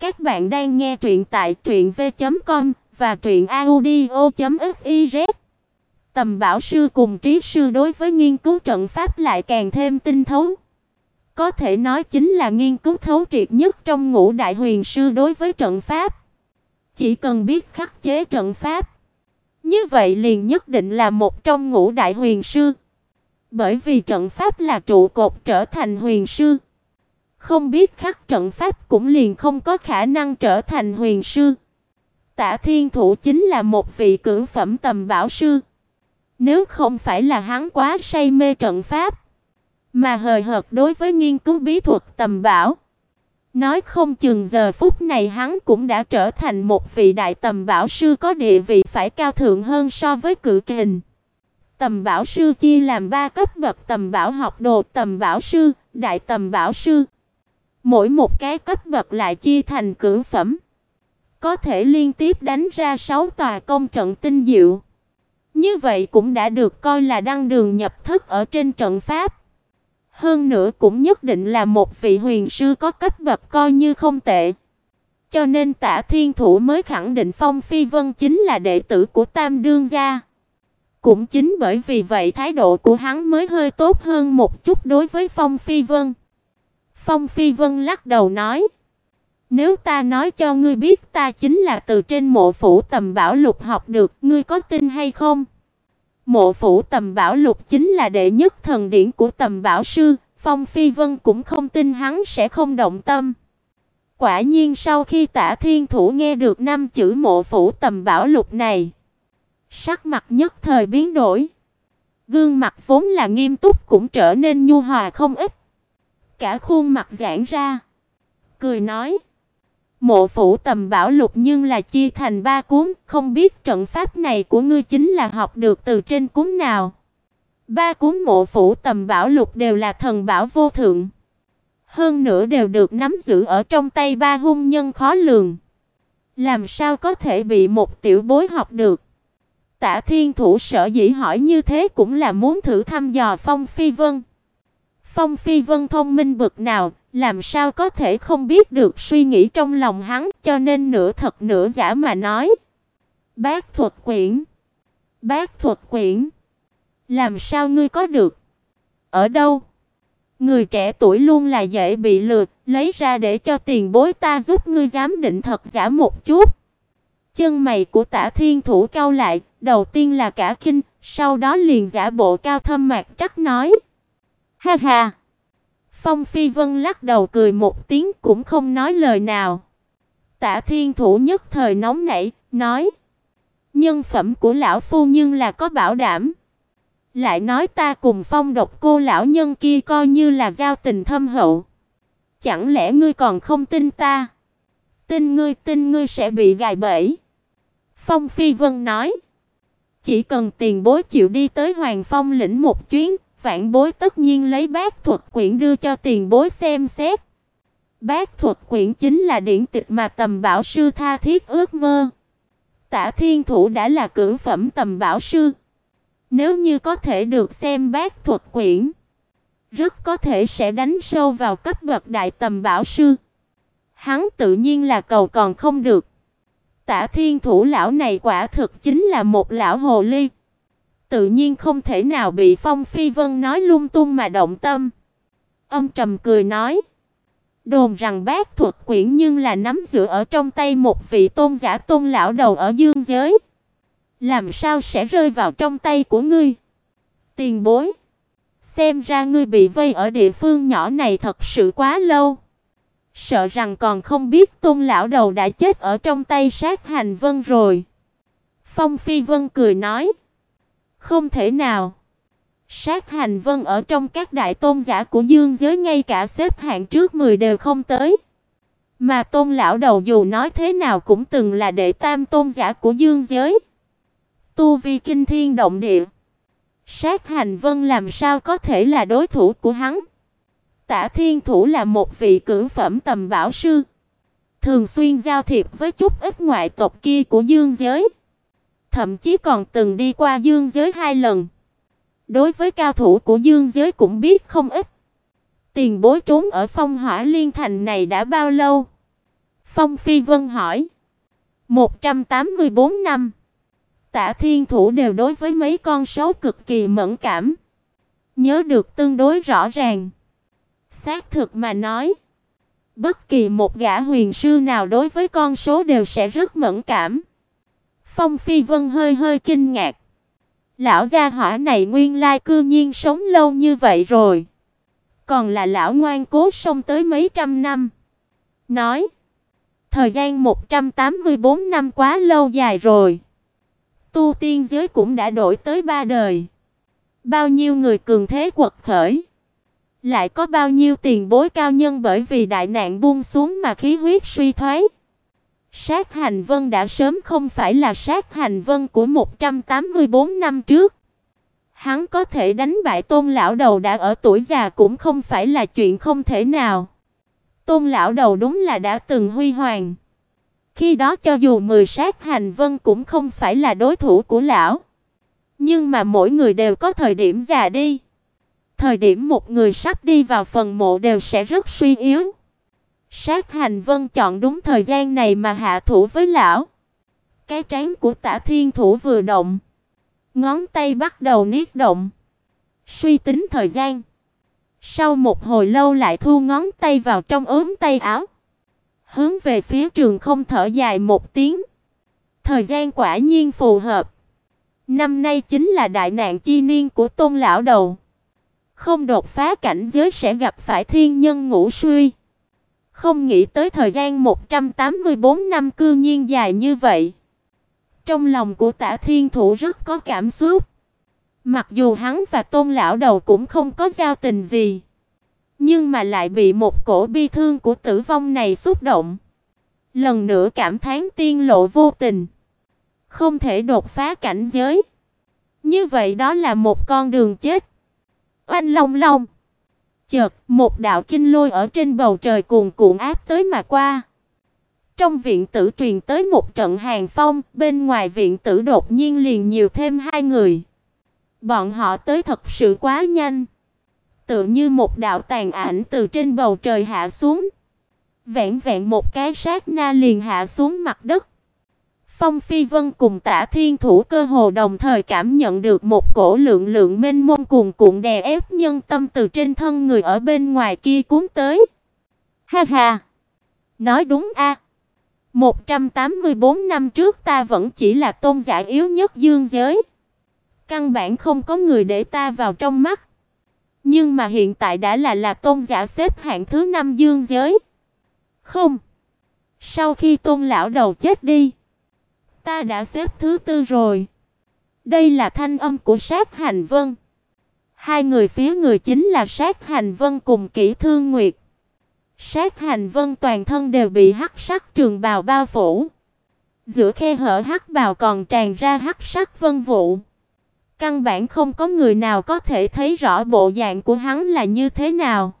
Các bạn đang nghe truyện tại truyệnv.com và truyệnaudio.fiz. Tầm Bảo sư cùng Trí sư đối với nghiên cứu trận pháp lại càng thêm tinh thấu. Có thể nói chính là nghiên cứu thấu triệt nhất trong ngũ đại huyền sư đối với trận pháp. Chỉ cần biết khắc chế trận pháp, như vậy liền nhất định là một trong ngũ đại huyền sư. Bởi vì trận pháp là trụ cột trở thành huyền sư. Không biết khắc trận pháp cũng liền không có khả năng trở thành huyền sư. Tả Thiên Thủ chính là một vị cửu phẩm tầm bảo sư. Nếu không phải là hắn quá say mê trận pháp, mà hời hợt đối với nghiên cứu bí thuật tầm bảo, nói không chừng giờ phút này hắn cũng đã trở thành một vị đại tầm bảo sư có địa vị phải cao thượng hơn so với cự kình. Tầm bảo sư chia làm ba cấp bậc tầm bảo học đồ, tầm bảo sư, đại tầm bảo sư. Mỗi một cái cấp bậc lại chia thành cửu phẩm, có thể liên tiếp đánh ra 6 tòa công trận tinh diệu. Như vậy cũng đã được coi là đăng đường nhập thức ở trên trận pháp. Hơn nữa cũng nhất định là một vị huyền sư có cấp bậc coi như không tệ. Cho nên Tả Thiên Thủ mới khẳng định Phong Phi Vân chính là đệ tử của Tam đương gia. Cũng chính bởi vì vậy thái độ của hắn mới hơi tốt hơn một chút đối với Phong Phi Vân. Phong Phi Vân lắc đầu nói: "Nếu ta nói cho ngươi biết ta chính là từ trên mộ phủ tầm bảo lục học được, ngươi có tin hay không?" Mộ phủ tầm bảo lục chính là đệ nhất thần điển của tầm bảo sư, Phong Phi Vân cũng không tin hắn sẽ không động tâm. Quả nhiên sau khi Tả Thiên Thủ nghe được năm chữ mộ phủ tầm bảo lục này, sắc mặt nhất thời biến đổi. Gương mặt vốn là nghiêm túc cũng trở nên nhu hòa không ít cả khuôn mặt giãn ra, cười nói: "Mộ phủ tầm bảo lục nhưng là chia thành ba cuốn, không biết trận pháp này của ngươi chính là học được từ trên cuốn nào?" Ba cuốn mộ phủ tầm bảo lục đều là thần bảo vô thượng, hơn nữa đều được nắm giữ ở trong tay ba hung nhân khó lường. Làm sao có thể bị một tiểu bối học được? Tả Thiên Thủ sở dĩ hỏi như thế cũng là muốn thử thăm dò Phong Phi Vân. Phong Phi Vân thông minh bực nào, làm sao có thể không biết được suy nghĩ trong lòng hắn, cho nên nửa thật nửa giả mà nói. Bác thuật quyển. Bác thuật quyển. Làm sao ngươi có được? Ở đâu? Người trẻ tuổi luôn là dễ bị lừa, lấy ra để cho tiền bối ta giúp ngươi giám định thật giả một chút. Chân mày của Tả Thiên Thủ cau lại, đầu tiên là cả kinh, sau đó liền giả bộ cao thâm mạc trắc nói: Ha ha. Phong Phi Vân lắc đầu cười một tiếng cũng không nói lời nào. Tạ Thiên Thủ nhất thời nóng nảy, nói: "Nhân phẩm của lão phu nhưng là có bảo đảm." Lại nói ta cùng Phong Độc cô lão nhân kia coi như là giao tình thâm hậu. Chẳng lẽ ngươi còn không tin ta? Tin ngươi, tin ngươi sẽ bị gài bẫy." Phong Phi Vân nói: "Chỉ cần tiền bối chịu đi tới Hoàng Phong lĩnh một chuyến, Vạn Bối tất nhiên lấy Bác thuật quyển đưa cho tiền bối xem xét. Bác thuật quyển chính là điển tịch mà Tầm Bảo sư tha thiết ước mơ. Tả Thiên Thủ đã là cử phẩm Tầm Bảo sư. Nếu như có thể được xem Bác thuật quyển, rất có thể sẽ đánh sâu vào cấp bậc đại Tầm Bảo sư. Hắn tự nhiên là cầu còn không được. Tả Thiên Thủ lão này quả thực chính là một lão hồ ly tự nhiên không thể nào bị Phong Phi Vân nói lung tung mà động tâm. Ông trầm cười nói: Đồn rằng bác thuật quyển nhưng là nắm giữ ở trong tay một vị tôn giả tôn lão đầu ở dương giới. Làm sao sẽ rơi vào trong tay của ngươi? Tiền bối. Xem ra ngươi bị vây ở địa phương nhỏ này thật sự quá lâu. Sợ rằng còn không biết tôn lão đầu đã chết ở trong tay sát hành vân rồi. Phong Phi Vân cười nói. Không thể nào. Sát Hành Vân ở trong các đại tôn giả của dương giới ngay cả xếp hạng trước 10 đều không tới. Mà Tôn lão đầu dù nói thế nào cũng từng là đệ tam tôn giả của dương giới. Tu vi kinh thiên động địa. Sát Hành Vân làm sao có thể là đối thủ của hắn? Tả Thiên Thủ là một vị cử phẩm tầm bảo sư, thường xuyên giao thiệp với chút ít ngoại tộc kia của dương giới thậm chí còn từng đi qua dương giới hai lần. Đối với cao thủ của dương giới cũng biết không ít. Tiền bối trốn ở Phong Hỏa Liên Thành này đã bao lâu? Phong Phi Vân hỏi. 184 năm. Tạ Thiên Thủ đều đối với mấy con số cực kỳ mẫn cảm, nhớ được tương đối rõ ràng. Xác thực mà nói, bất kỳ một gã huyền sư nào đối với con số đều sẽ rất mẫn cảm. Phong Phi Vân hơi hơi kinh ngạc. Lão gia hỏa này nguyên lai cư nhiên sống lâu như vậy rồi. Còn là lão ngoan cố sống tới mấy trăm năm. Nói, thời gian 184 năm quá lâu dài rồi. Tu tiên giới cũng đã đổi tới ba đời. Bao nhiêu người cường thế quật khởi, lại có bao nhiêu tiền bối cao nhân bởi vì đại nạn buông xuống mà khí huyết suy thoái. Sát Hành Vân đã sớm không phải là Sát Hành Vân của 184 năm trước. Hắn có thể đánh bại Tôn lão đầu đã ở tuổi già cũng không phải là chuyện không thể nào. Tôn lão đầu đúng là đã từng huy hoàng. Khi đó cho dù 10 sát hành vân cũng không phải là đối thủ của lão. Nhưng mà mỗi người đều có thời điểm già đi. Thời điểm một người sắp đi vào phần mộ đều sẽ rất suy yếu. Sát Hành Vân chọn đúng thời gian này mà hạ thủ với lão. Cái trán của Tả Thiên Thủ vừa động, ngón tay bắt đầu niết động, suy tính thời gian. Sau một hồi lâu lại thu ngón tay vào trong ốm tay áo, hướng về phía trường không thở dài một tiếng. Thời gian quả nhiên phù hợp. Năm nay chính là đại nạn chi niên của Tôn lão đầu. Không đột phá cảnh giới sẽ gặp phải thiên nhân ngũ suy. Không nghĩ tới thời gian 184 năm cư nhiên dài như vậy. Trong lòng của Tả Thiên Thủ rất có cảm xúc. Mặc dù hắn và Tôn lão đầu cũng không có giao tình gì, nhưng mà lại bị một cổ bi thương của tử vong này xúc động. Lần nữa cảm thán tiên lộ vô tình, không thể đột phá cảnh giới. Như vậy đó là một con đường chết. Oanh long long. Chợt, một đạo kinh lôi ở trên bầu trời cuồn cuộn áp tới mà qua. Trong viện tử truyền tới một trận hàng phong, bên ngoài viện tử đột nhiên liền nhiều thêm hai người. Bọn họ tới thật sự quá nhanh, tựa như một đạo tàn ảnh từ trên bầu trời hạ xuống. Vẹn vẹn một cái sát na liền hạ xuống mặt đất. Phong Phi Vân cùng Tả Thiên Thủ cơ hồ đồng thời cảm nhận được một cổ lượng lượng mênh mông cuồn cuộn đè ép nhân tâm từ trên thân người ở bên ngoài kia cuốn tới. Ha ha. Nói đúng a. À. 184 năm trước ta vẫn chỉ là tôn giả yếu nhất dương giới. Căn bản không có người để ta vào trong mắt. Nhưng mà hiện tại đã là là tôn giả xếp hạng thứ năm dương giới. Không. Sau khi tôn lão đầu chết đi, ta đã xếp thứ tư rồi. Đây là thanh âm của Sát Hành Vân. Hai người phía người chính là Sát Hành Vân cùng Kỷ Thương Nguyệt. Sát Hành Vân toàn thân đều bị hắc sắc trường bào bao phủ. Giữa khe hở hắc bào còn tràn ra hắc sắc vân vụ. Căn bản không có người nào có thể thấy rõ bộ dạng của hắn là như thế nào.